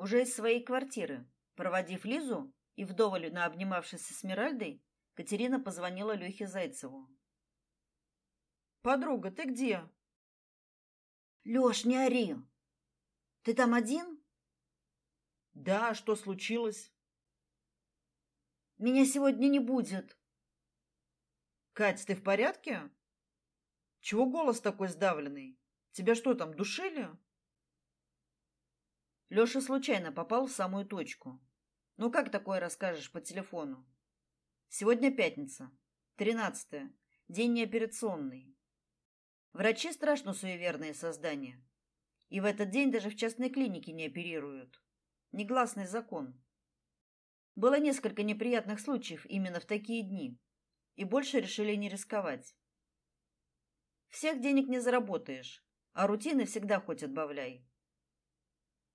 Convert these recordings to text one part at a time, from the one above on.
Уже из своей квартиры, проводив Лизу и вдоволь наобнимавшись с Эсмеральдой, Катерина позвонила Лёхе Зайцеву. Подруга, ты где? Лёш, не ори. Ты там один? Да, что случилось? Меня сегодня не будет. Кать, ты в порядке? Чего голос такой сдавленный? Тебя что там, душили? Лёша случайно попал в самую точку. Ну как такое расскажешь по телефону? Сегодня пятница, тринадцатое, день неоперационный. Врачи страшно суеверные создания. И в этот день даже в частной клинике не оперируют. Негласный закон. Было несколько неприятных случаев именно в такие дни, и больше решили не рисковать. Всех денег не заработаешь, а рутины всегда хоть отбавляй.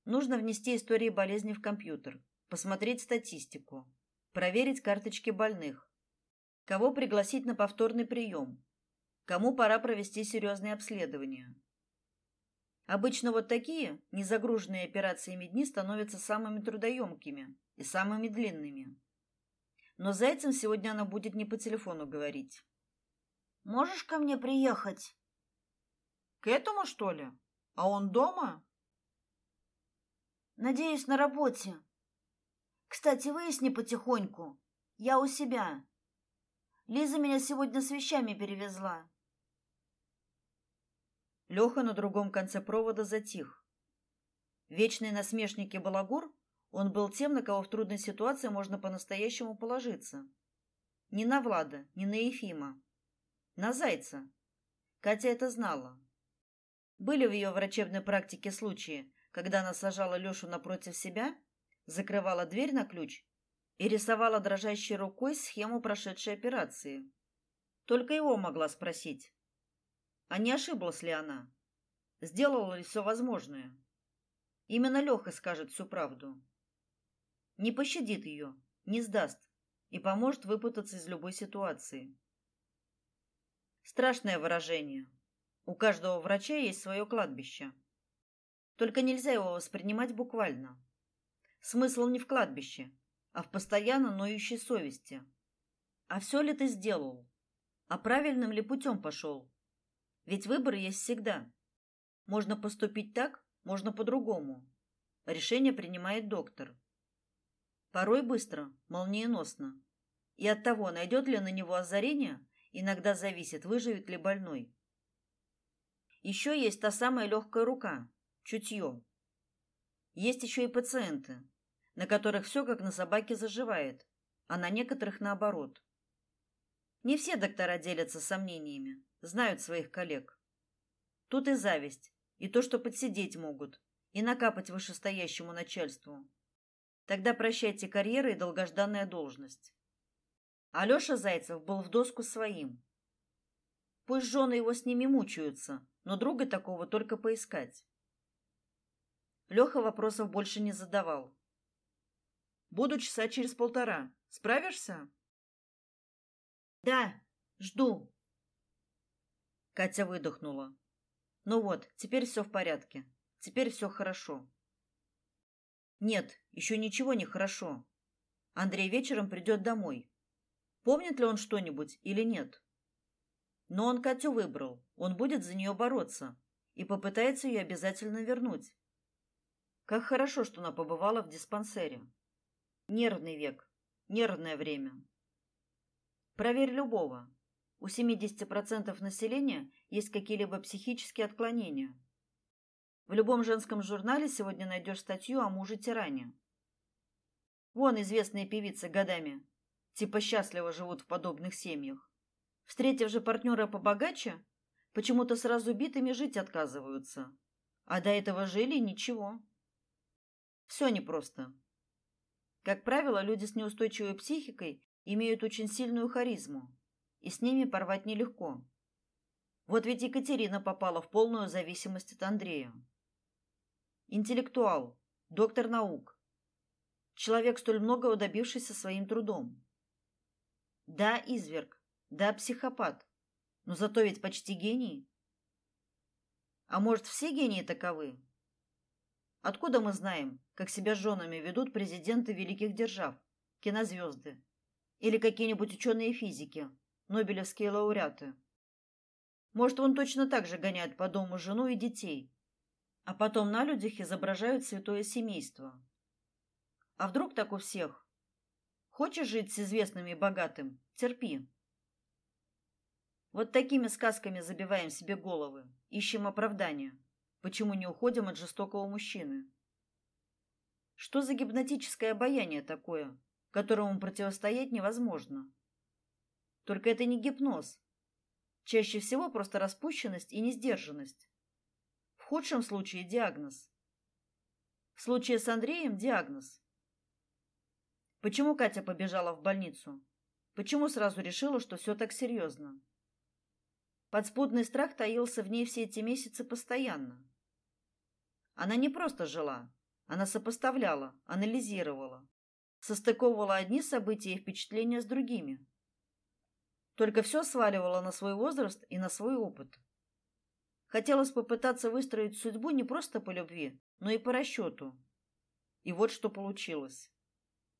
Нужно внести истории болезни в компьютер, посмотреть статистику, проверить карточки больных, кого пригласить на повторный прием, кому пора провести серьезные обследования. Обычно вот такие, незагруженные операциями дни становятся самыми трудоемкими и самыми длинными. Но Зайцем сегодня она будет не по телефону говорить. Можешь ко мне приехать? К этому, что ли? А он дома? Надеюсь, на работе. Кстати, выясни потихоньку. Я у себя. Лиза меня сегодня с вещами перевезла. Леха на другом конце провода затих. Вечный насмешник и балагур, он был тем, на кого в трудной ситуации можно по-настоящему положиться. Не на Влада, не на Ефима. На Зайца. Катя это знала. Были в ее врачебной практике случаи, когда она сажала Лешу напротив себя, закрывала дверь на ключ и рисовала дрожащей рукой схему прошедшей операции. Только его могла спросить, а не ошиблась ли она? Сделала ли все возможное? Именно Леха скажет всю правду. Не пощадит ее, не сдаст и поможет выпутаться из любой ситуации. Страшное выражение. У каждого врача есть свое кладбище. Только нельзя его воспринимать буквально. Смысл не в кладбище, а в постоянно ноющей совести. А все ли ты сделал? А правильным ли путем пошел? Ведь выбор есть всегда. Можно поступить так, можно по-другому. Решение принимает доктор. Порой быстро, молниеносно. И от того, найдет ли на него озарение, иногда зависит, выживет ли больной. Еще есть та самая легкая рука, чутье. Есть еще и пациенты, на которых все как на собаке заживает, а на некоторых наоборот. Не все доктора делятся сомнениями знают своих коллег. Тут и зависть, и то, что подсидеть могут, и накапать вышестоящему начальству. Тогда прощайте карьера и долгожданная должность. Алёша Зайцев был в доску своим. Пусть жены его с ними мучаются, но друга такого только поискать. Лёха вопросов больше не задавал. Буду часа через полтора. Справишься? Да, жду. Катя выдохнула. Ну вот, теперь все в порядке. Теперь все хорошо. Нет, еще ничего не хорошо. Андрей вечером придет домой. Помнит ли он что-нибудь или нет? Но он Катю выбрал. Он будет за нее бороться и попытается ее обязательно вернуть. Как хорошо, что она побывала в диспансере. Нервный век, нервное время. Проверь любого. У 70% населения есть какие-либо психические отклонения. В любом женском журнале сегодня найдешь статью о муже-тиране. Вон известные певицы годами типа счастливо живут в подобных семьях. Встретив же партнера побогаче, почему-то сразу битыми жить отказываются. А до этого жили ничего. Все непросто. Как правило, люди с неустойчивой психикой имеют очень сильную харизму и с ними порвать нелегко. Вот ведь Екатерина попала в полную зависимость от Андрея. Интеллектуал, доктор наук. Человек, столь многого добившийся своим трудом. Да, изверг, да, психопат, но зато ведь почти гений. А может, все гении таковы? Откуда мы знаем, как себя с женами ведут президенты великих держав, кинозвезды или какие-нибудь ученые физики, нобелевские лауреаты? Может, он точно так же гоняет по дому жену и детей, а потом на людях изображают святое семейство. А вдруг так у всех? Хочешь жить с известным и богатым? Терпи. Вот такими сказками забиваем себе головы, ищем оправдания. Почему не уходим от жестокого мужчины? Что за гипнотическое обаяние такое, которому противостоять невозможно? Только это не гипноз. Чаще всего просто распущенность и несдержанность. В худшем случае диагноз. В случае с Андреем диагноз. Почему Катя побежала в больницу? Почему сразу решила, что все так серьезно? Подспудный страх таился в ней все эти месяцы постоянно. Она не просто жила, она сопоставляла, анализировала, состыковывала одни события и впечатления с другими. Только все сваливала на свой возраст и на свой опыт. Хотелось попытаться выстроить судьбу не просто по любви, но и по расчету. И вот что получилось.